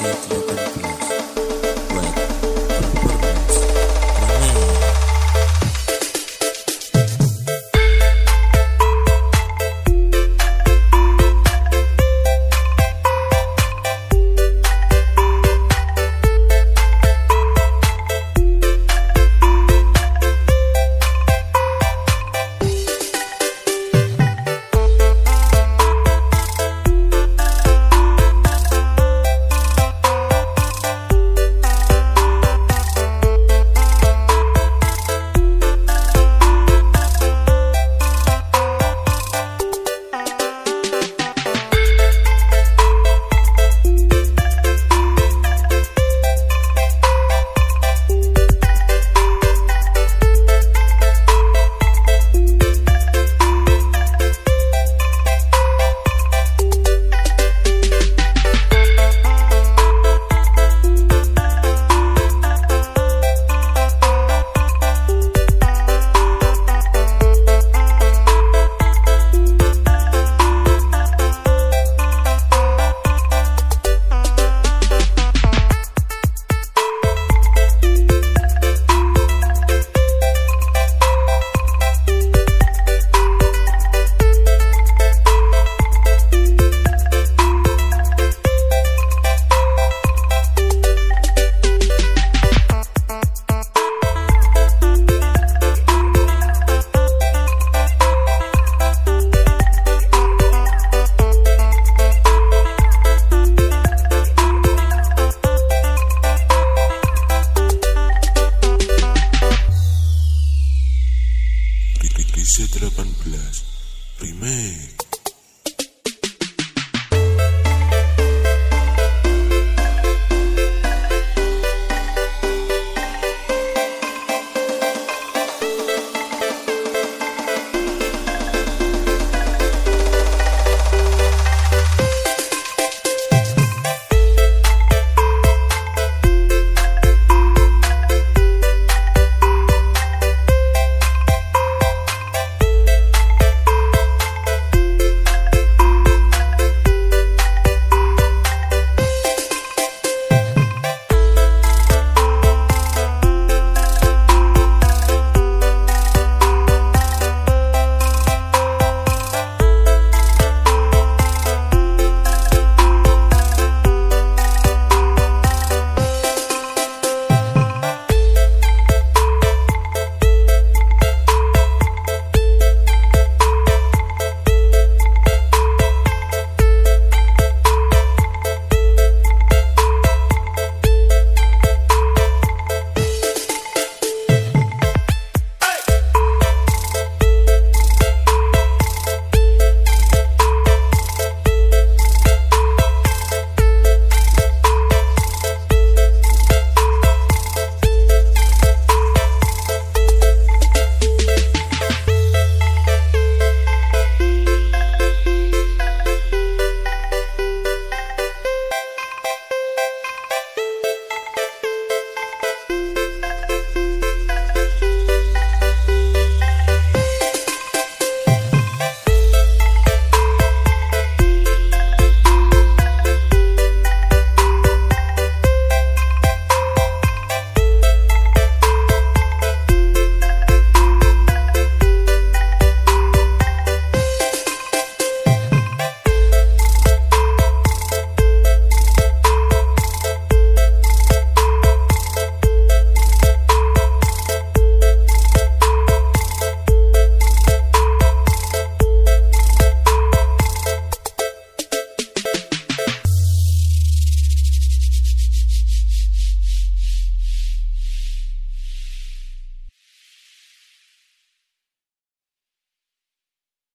City Urban Plus